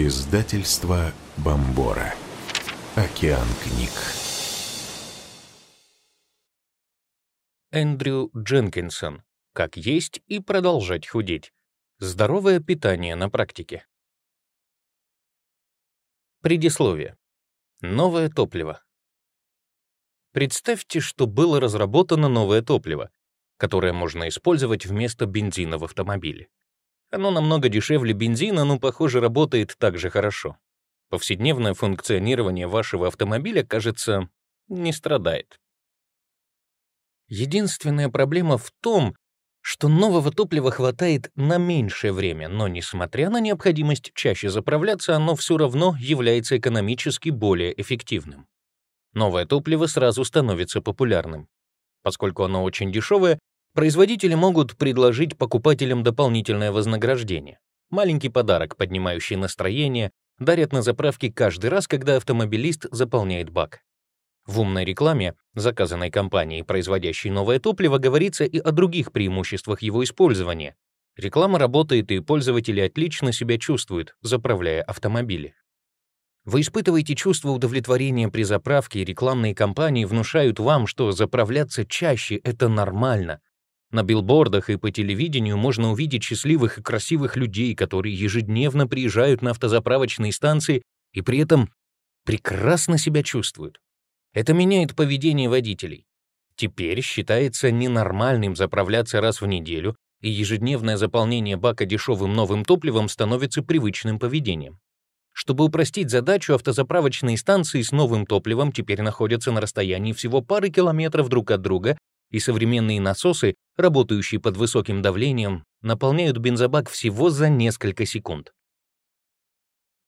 Издательство Бомбора. Океан книг. Эндрю Дженкинсон. Как есть и продолжать худеть. Здоровое питание на практике. Предисловие. Новое топливо. Представьте, что было разработано новое топливо, которое можно использовать вместо бензина в автомобиле. Оно намного дешевле бензина, но, похоже, работает так же хорошо. Повседневное функционирование вашего автомобиля, кажется, не страдает. Единственная проблема в том, что нового топлива хватает на меньшее время, но, несмотря на необходимость чаще заправляться, оно все равно является экономически более эффективным. Новое топливо сразу становится популярным. Поскольку оно очень дешевое, Производители могут предложить покупателям дополнительное вознаграждение. Маленький подарок, поднимающий настроение, дарят на заправке каждый раз, когда автомобилист заполняет бак. В умной рекламе, заказанной компанией, производящей новое топливо, говорится и о других преимуществах его использования. Реклама работает, и пользователи отлично себя чувствуют, заправляя автомобили. Вы испытываете чувство удовлетворения при заправке, и рекламные кампании внушают вам, что заправляться чаще — это нормально, на билбордах и по телевидению можно увидеть счастливых и красивых людей, которые ежедневно приезжают на автозаправочные станции и при этом прекрасно себя чувствуют. Это меняет поведение водителей. Теперь считается ненормальным заправляться раз в неделю, и ежедневное заполнение бака дешевым новым топливом становится привычным поведением. Чтобы упростить задачу, автозаправочные станции с новым топливом теперь находятся на расстоянии всего пары километров друг от друга и современные насосы, работающие под высоким давлением, наполняют бензобак всего за несколько секунд.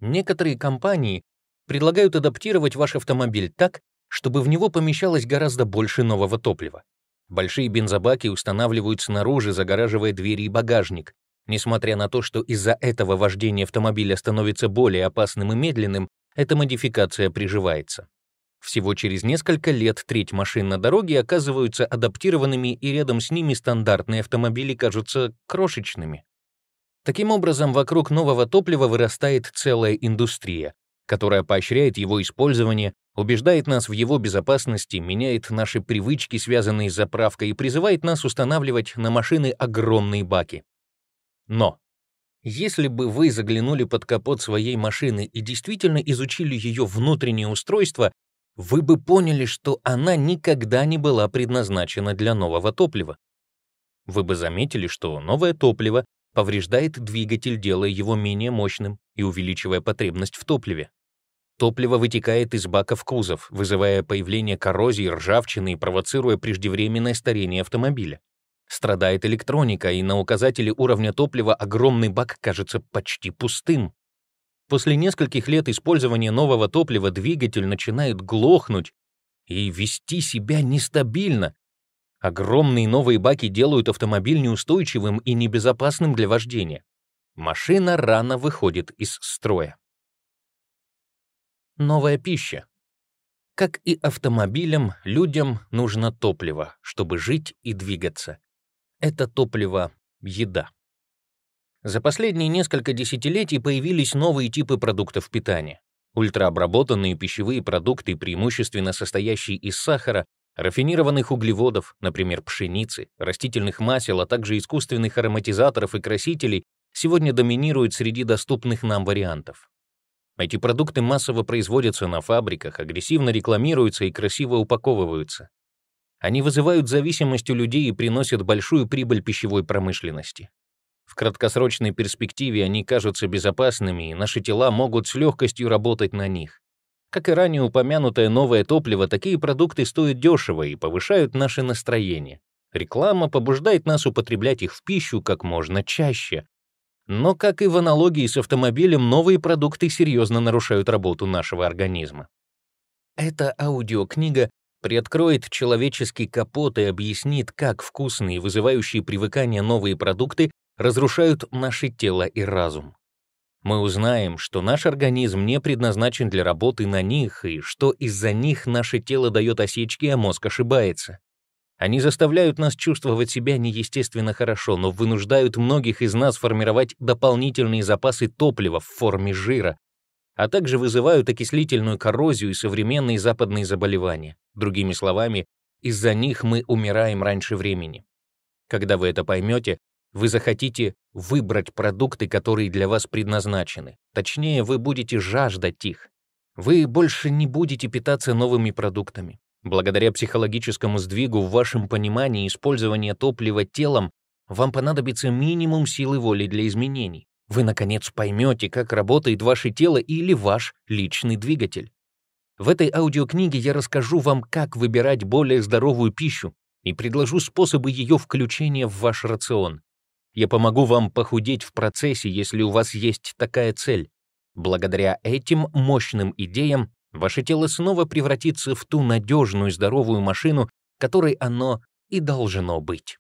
Некоторые компании предлагают адаптировать ваш автомобиль так, чтобы в него помещалось гораздо больше нового топлива. Большие бензобаки устанавливают снаружи, загораживая двери и багажник. Несмотря на то, что из-за этого вождение автомобиля становится более опасным и медленным, эта модификация приживается. Всего через несколько лет треть машин на дороге оказываются адаптированными, и рядом с ними стандартные автомобили кажутся крошечными. Таким образом, вокруг нового топлива вырастает целая индустрия, которая поощряет его использование, убеждает нас в его безопасности, меняет наши привычки, связанные с заправкой, и призывает нас устанавливать на машины огромные баки. Но если бы вы заглянули под капот своей машины и действительно изучили ее внутреннее устройство, вы бы поняли, что она никогда не была предназначена для нового топлива. Вы бы заметили, что новое топливо повреждает двигатель, делая его менее мощным и увеличивая потребность в топливе. Топливо вытекает из бака в кузов, вызывая появление коррозии, ржавчины и провоцируя преждевременное старение автомобиля. Страдает электроника, и на указателе уровня топлива огромный бак кажется почти пустым. После нескольких лет использования нового топлива двигатель начинает глохнуть и вести себя нестабильно. Огромные новые баки делают автомобиль неустойчивым и небезопасным для вождения. Машина рано выходит из строя. Новая пища. Как и автомобилям, людям нужно топливо, чтобы жить и двигаться. Это топливо — еда. За последние несколько десятилетий появились новые типы продуктов питания. Ультраобработанные пищевые продукты, преимущественно состоящие из сахара, рафинированных углеводов, например, пшеницы, растительных масел, а также искусственных ароматизаторов и красителей, сегодня доминируют среди доступных нам вариантов. Эти продукты массово производятся на фабриках, агрессивно рекламируются и красиво упаковываются. Они вызывают зависимость у людей и приносят большую прибыль пищевой промышленности. В краткосрочной перспективе они кажутся безопасными, и наши тела могут с легкостью работать на них. Как и ранее упомянутое новое топливо, такие продукты стоят дешево и повышают наше настроение. Реклама побуждает нас употреблять их в пищу как можно чаще. Но, как и в аналогии с автомобилем, новые продукты серьезно нарушают работу нашего организма. Эта аудиокнига приоткроет человеческий капот и объяснит, как вкусные, вызывающие привыкание новые продукты разрушают наше тело и разум. Мы узнаем, что наш организм не предназначен для работы на них, и что из-за них наше тело дает осечки, а мозг ошибается. Они заставляют нас чувствовать себя неестественно хорошо, но вынуждают многих из нас формировать дополнительные запасы топлива в форме жира, а также вызывают окислительную коррозию и современные западные заболевания. Другими словами, из-за них мы умираем раньше времени. Когда вы это поймете, вы захотите выбрать продукты, которые для вас предназначены. Точнее, вы будете жаждать их. Вы больше не будете питаться новыми продуктами. Благодаря психологическому сдвигу в вашем понимании использования топлива телом вам понадобится минимум силы воли для изменений. Вы, наконец, поймете, как работает ваше тело или ваш личный двигатель. В этой аудиокниге я расскажу вам, как выбирать более здоровую пищу и предложу способы ее включения в ваш рацион. Я помогу вам похудеть в процессе, если у вас есть такая цель. Благодаря этим мощным идеям Ваше тело снова превратится в ту надежную здоровую машину, которой оно и должно быть.